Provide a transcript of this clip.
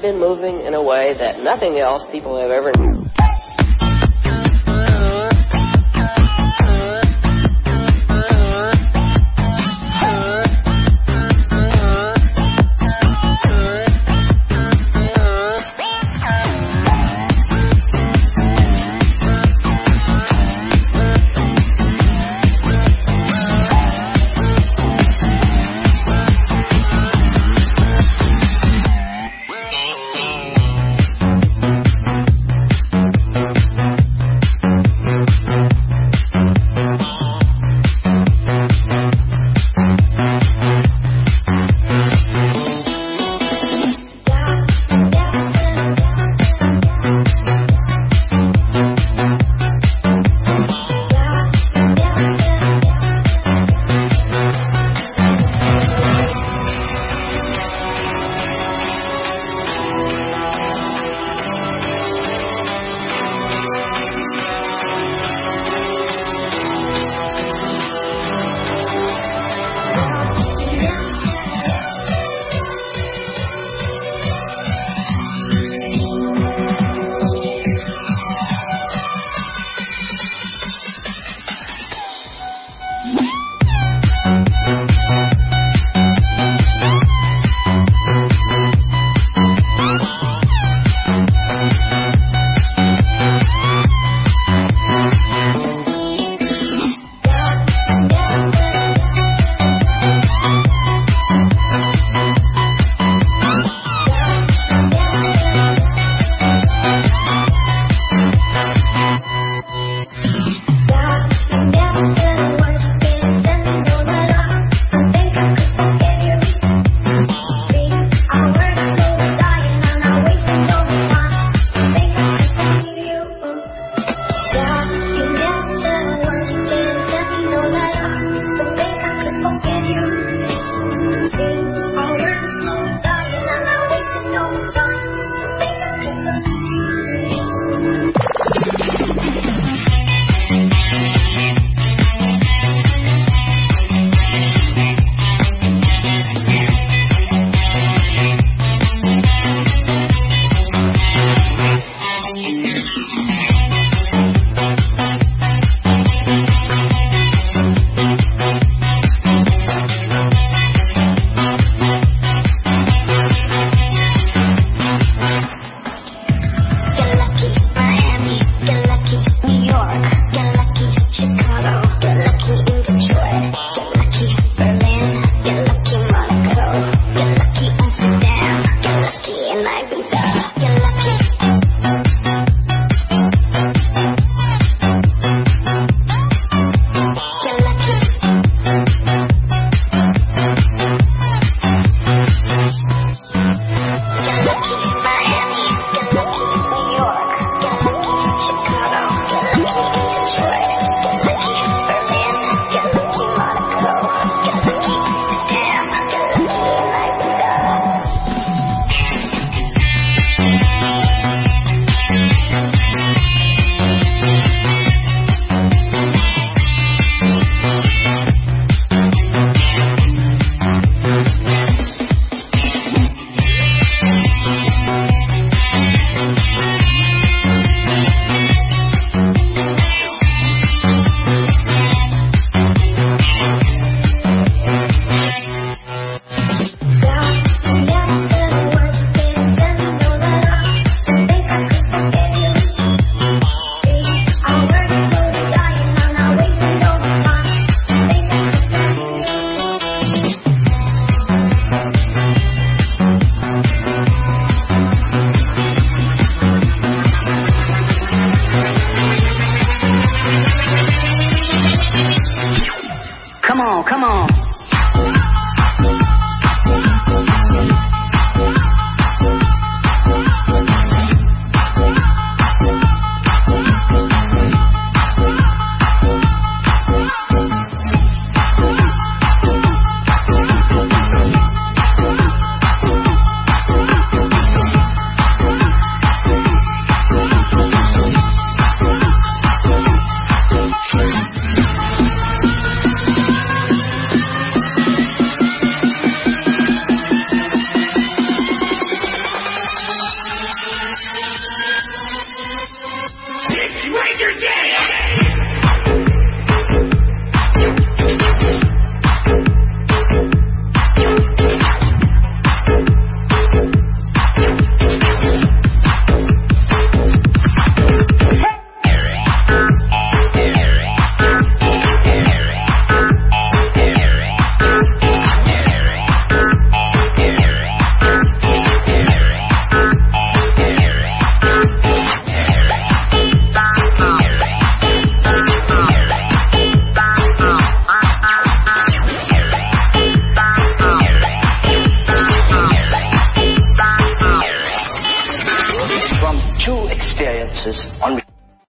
been moving in a way that nothing else people have ever.